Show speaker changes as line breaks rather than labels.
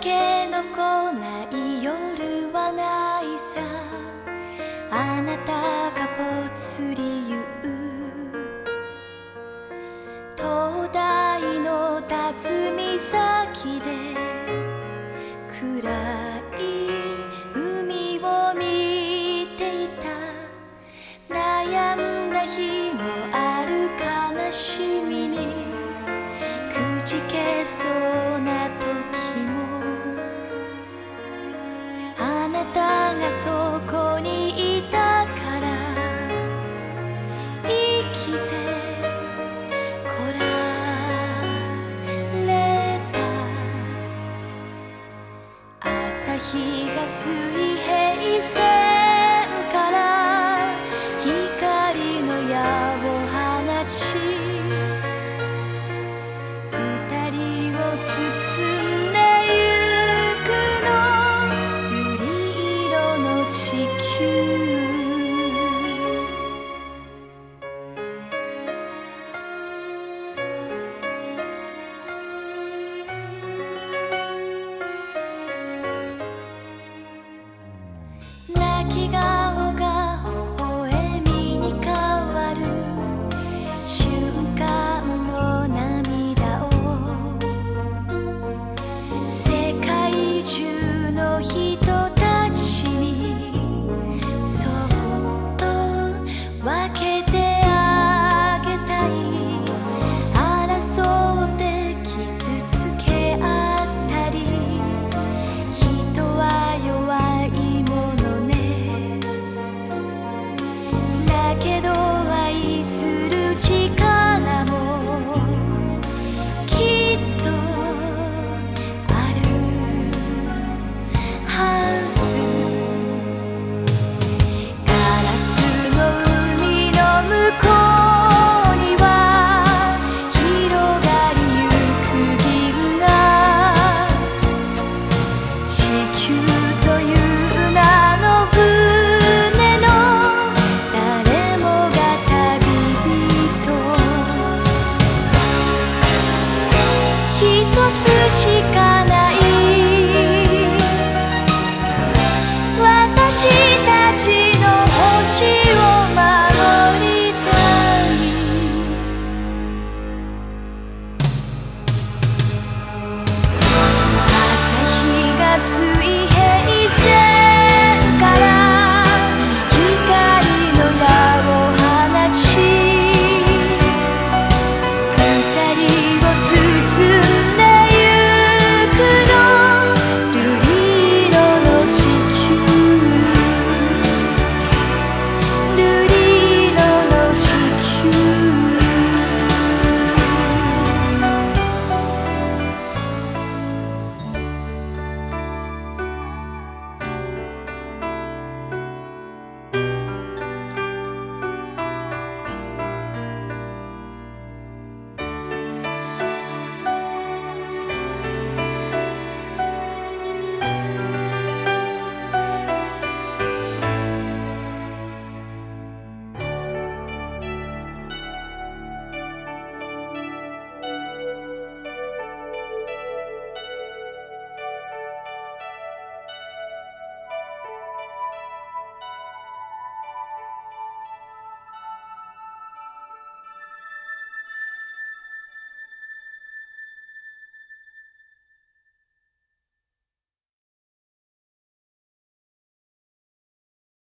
けの来ない夜はないさ。あなたがぽつり言う。灯台の辰岬で。暗い海を見ていた。悩んだ日もある悲しみに。くじけそうな日が水平線泣き顔がする